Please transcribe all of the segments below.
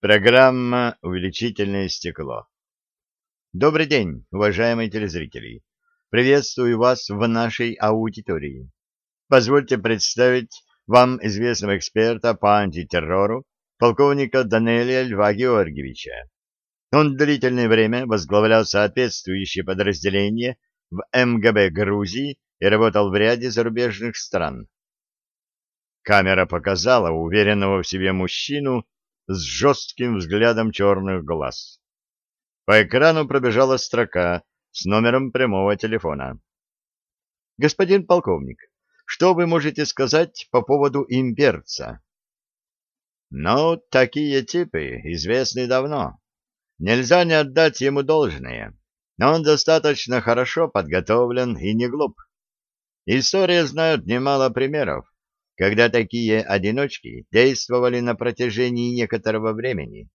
Программа «Увеличительное стекло». Добрый день, уважаемые телезрители. Приветствую вас в нашей аудитории. Позвольте представить вам известного эксперта по антитеррору, полковника Данелия Льва Георгиевича. Он длительное время возглавлял соответствующее подразделение в МГБ Грузии и работал в ряде зарубежных стран. Камера показала уверенного в себе мужчину с жестким взглядом черных глаз. По экрану пробежала строка с номером прямого телефона. «Господин полковник, что вы можете сказать по поводу имперца?» «Ну, такие типы известны давно. Нельзя не отдать ему должное, но он достаточно хорошо подготовлен и не глуп. История знает немало примеров, когда такие одиночки действовали на протяжении некоторого времени,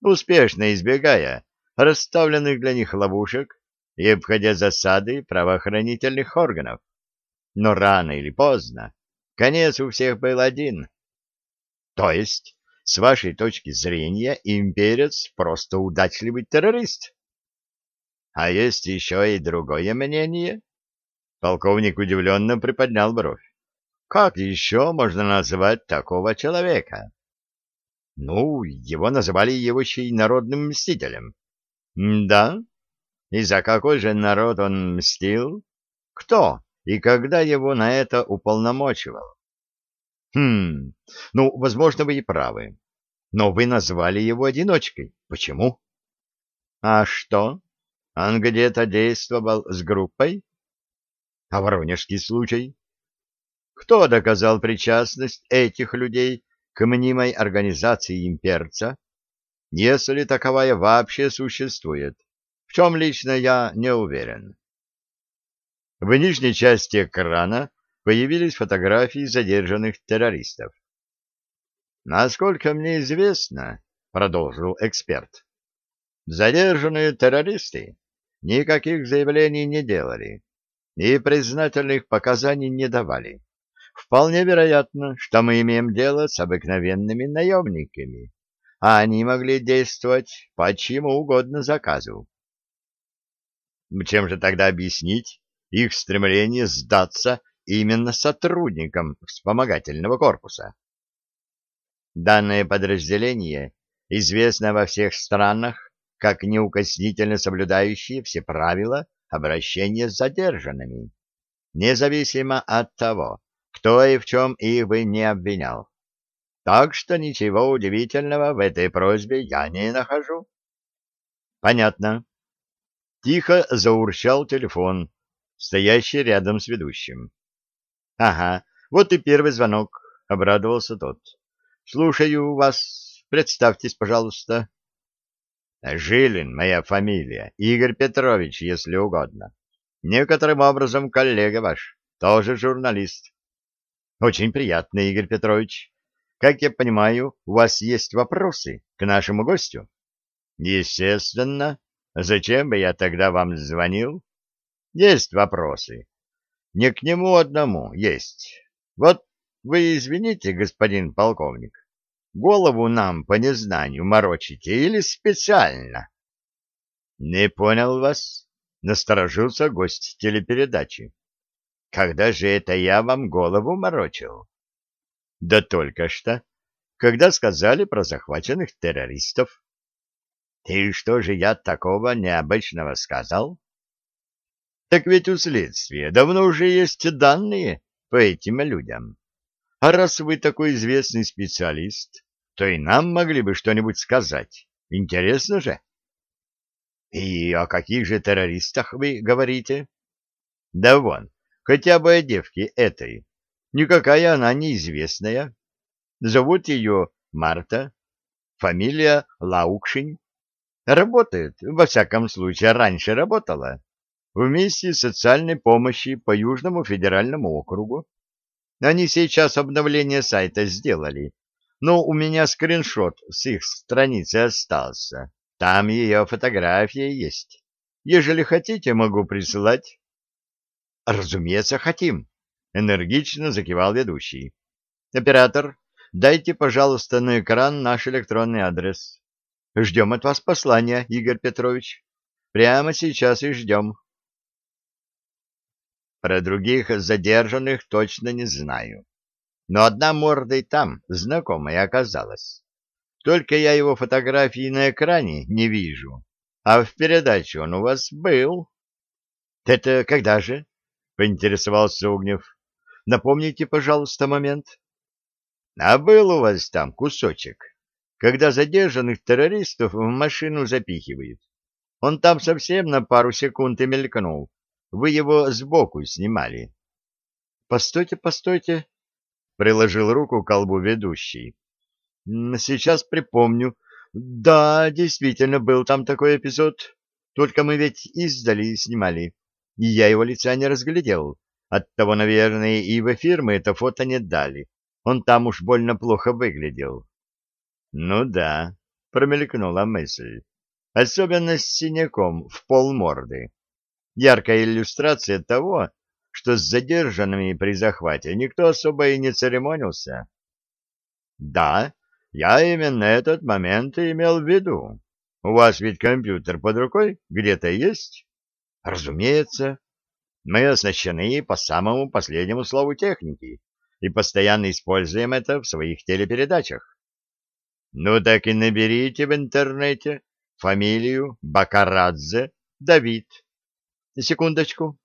успешно избегая расставленных для них ловушек и обходя засады правоохранительных органов. Но рано или поздно конец у всех был один. То есть, с вашей точки зрения, имперец просто удачливый террорист. А есть еще и другое мнение? Полковник удивленно приподнял бровь. Как еще можно назвать такого человека? Ну, его называли явущий народным мстителем. да? И за какой же народ он мстил? Кто и когда его на это уполномочивал? Хм, ну, возможно, вы и правы. Но вы назвали его одиночкой. Почему? А что? Он где-то действовал с группой? А воронежский случай? Кто доказал причастность этих людей к мнимой организации имперца, если таковая вообще существует, в чем лично я не уверен. В нижней части экрана появились фотографии задержанных террористов. «Насколько мне известно, — продолжил эксперт, — задержанные террористы никаких заявлений не делали и признательных показаний не давали. Вполне вероятно, что мы имеем дело с обыкновенными наемниками, а они могли действовать по чьему угодно заказу. Чем же тогда объяснить их стремление сдаться именно сотрудникам вспомогательного корпуса? Данное подразделение известно во всех странах как неукоснительно соблюдающие все правила обращения с задержанными, независимо от того, кто и в чем их бы не обвинял. Так что ничего удивительного в этой просьбе я не нахожу. Понятно. Тихо заурчал телефон, стоящий рядом с ведущим. Ага, вот и первый звонок, обрадовался тот. Слушаю вас. Представьтесь, пожалуйста. Жилин, моя фамилия. Игорь Петрович, если угодно. Некоторым образом коллега ваш, тоже журналист. Очень приятно, Игорь Петрович. Как я понимаю, у вас есть вопросы к нашему гостю? Естественно. Зачем бы я тогда вам звонил? Есть вопросы. Не к нему одному есть. Вот вы извините, господин полковник, голову нам по незнанию морочите или специально? Не понял вас, насторожился гость телепередачи. Когда же это я вам голову морочил? Да только что, когда сказали про захваченных террористов. И что же я такого необычного сказал? Так ведь у следствия давно уже есть данные по этим людям. А раз вы такой известный специалист, то и нам могли бы что-нибудь сказать. Интересно же. И о каких же террористах вы говорите? Да вон, Хотя бы о девке этой. Никакая она неизвестная. Зовут ее Марта. Фамилия Лаукшин. Работает, во всяком случае, раньше работала, вместе с социальной помощи по Южному федеральному округу. Они сейчас обновление сайта сделали, но у меня скриншот с их страницы остался. Там ее фотография есть. Ежели хотите, могу присылать. Разумеется, хотим, энергично закивал ведущий. Оператор, дайте, пожалуйста, на экран наш электронный адрес. Ждем от вас послания, Игорь Петрович. Прямо сейчас и ждем. Про других задержанных точно не знаю. Но одна морда и там знакомая оказалась. Только я его фотографии на экране не вижу. А в передаче он у вас был. — Это когда же? — поинтересовался Огнев. — Напомните, пожалуйста, момент. — А был у вас там кусочек, когда задержанных террористов в машину запихивают. Он там совсем на пару секунд и мелькнул. Вы его сбоку снимали. — Постойте, постойте, — приложил руку к колбу ведущий. — Сейчас припомню. Да, действительно, был там такой эпизод. Только мы ведь издали снимали, и я его лица не разглядел. Оттого, наверное, и в эфир мы это фото не дали. Он там уж больно плохо выглядел. — Ну да, — промелькнула мысль. Особенно с синяком в полморды яркая иллюстрация того, что с задержанными при захвате никто особо и не церемонился. Да, я именно этот момент и имел в виду. У вас ведь компьютер под рукой где-то есть? Разумеется. Мы оснащены по самому последнему слову техники и постоянно используем это в своих телепередачах. Ну так и наберите в интернете фамилию Бакарадзе Давид Секундочку.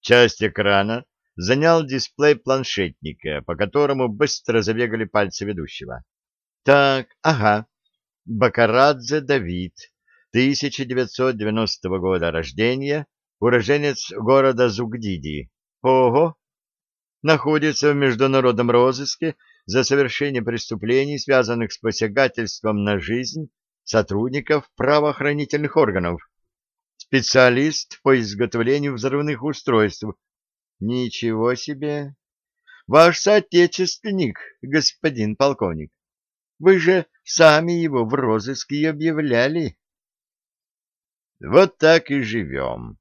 Часть экрана занял дисплей планшетника, по которому быстро забегали пальцы ведущего. Так, ага. Бакарадзе Давид, 1990 года рождения, уроженец города Зугдиди. Ого! Находится в международном розыске за совершение преступлений, связанных с посягательством на жизнь сотрудников правоохранительных органов специалист по изготовлению взрывных устройств. Ничего себе! Ваш соотечественник, господин полковник. Вы же сами его в розыске объявляли. Вот так и живем.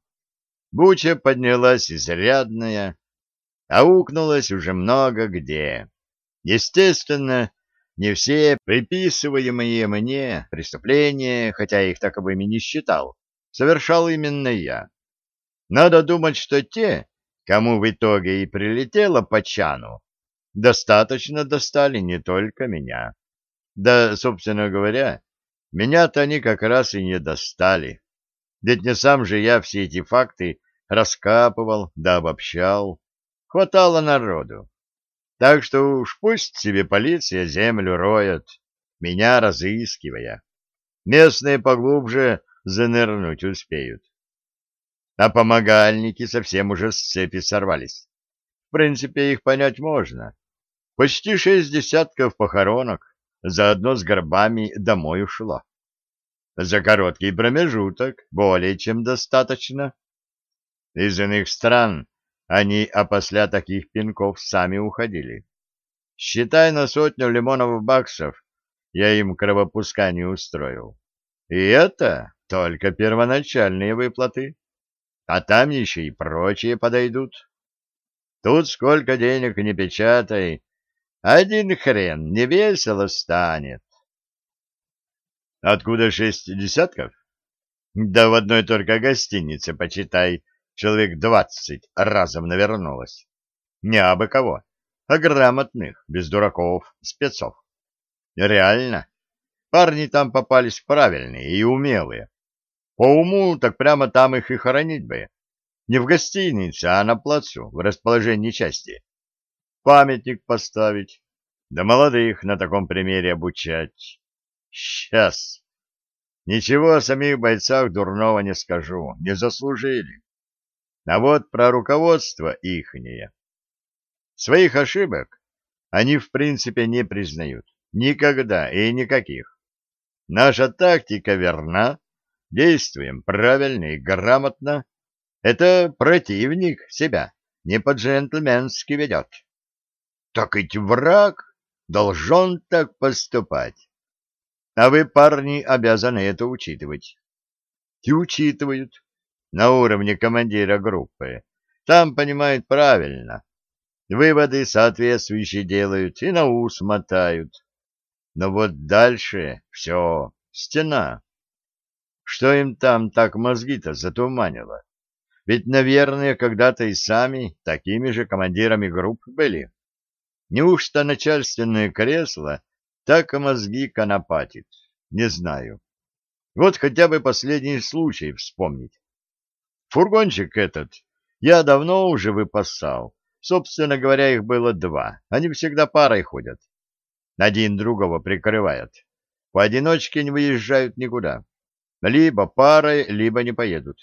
Буча поднялась изрядная, а укнулась уже много где. Естественно, не все приписываемые мне преступления, хотя их таковыми не считал, совершал именно я. Надо думать, что те, кому в итоге и прилетело по чану, достаточно достали не только меня. Да, собственно говоря, меня-то они как раз и не достали. Ведь не сам же я все эти факты раскапывал да обобщал. Хватало народу. Так что уж пусть себе полиция землю роет, меня разыскивая. Местные поглубже занырнуть успеют. А помогальники совсем уже с цепи сорвались. В принципе, их понять можно. Почти шесть десятков похоронок заодно с гробами домой ушло. За короткий промежуток более чем достаточно. Из иных стран они опосля таких пинков сами уходили. Считай на сотню лимонов баксов я им кровопускание устроил. И это только первоначальные выплаты, а там еще и прочие подойдут. Тут сколько денег не печатай, один хрен не весело станет. Откуда шесть десятков? Да в одной только гостинице, почитай, человек двадцать разом навернулось. Не абы кого, а грамотных, без дураков, спецов. Реально, парни там попались правильные и умелые. По уму так прямо там их и хоронить бы. Не в гостинице, а на плацу, в расположении части. Памятник поставить, да молодых на таком примере обучать. Сейчас. Ничего о самих бойцах дурного не скажу, не заслужили. А вот про руководство ихнее. Своих ошибок они в принципе не признают. Никогда и никаких. Наша тактика верна, действуем правильно и грамотно, это противник себя не по-джентльменски ведет. Так ведь враг должен так поступать. А вы, парни, обязаны это учитывать. И учитывают на уровне командира группы. Там понимают правильно. выводы соответствующие делают и на ус мотают. Но вот дальше все, стена. Что им там так мозги-то затуманило? Ведь, наверное, когда-то и сами такими же командирами групп были. Неужто начальственное кресло так мозги конопатит? Не знаю. Вот хотя бы последний случай вспомнить. Фургончик этот я давно уже выпасал. Собственно говоря, их было два. Они всегда парой ходят. Один другого прикрывает. Поодиночке не выезжают никуда. Либо парой, либо не поедут.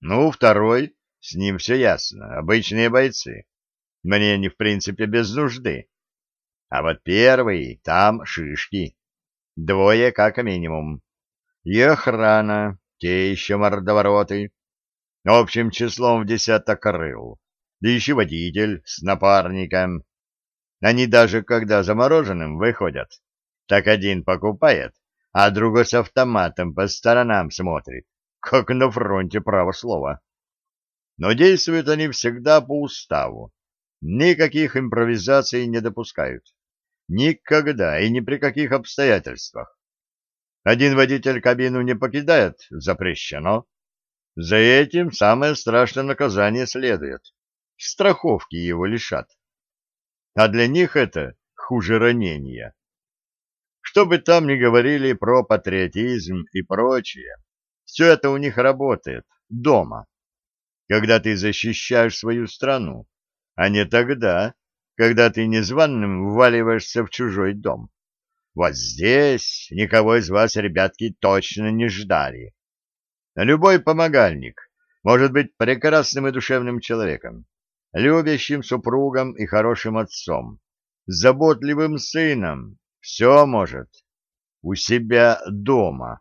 Ну, второй, с ним все ясно. Обычные бойцы. Мне они, в принципе, без нужды. А вот первый, там шишки. Двое как минимум. И охрана, те еще мордовороты. Общим числом в десяток рыл. Да еще водитель с напарником. Они даже когда замороженным выходят, так один покупает, а другой с автоматом по сторонам смотрит, как на фронте право слова. Но действуют они всегда по уставу. Никаких импровизаций не допускают. Никогда и ни при каких обстоятельствах. Один водитель кабину не покидает, запрещено. За этим самое страшное наказание следует. Страховки его лишат а для них это хуже ранения. Что бы там ни говорили про патриотизм и прочее, все это у них работает дома, когда ты защищаешь свою страну, а не тогда, когда ты незваным вваливаешься в чужой дом. Вот здесь никого из вас, ребятки, точно не ждали. Любой помогальник может быть прекрасным и душевным человеком, любящим супругом и хорошим отцом, заботливым сыном, все может у себя дома.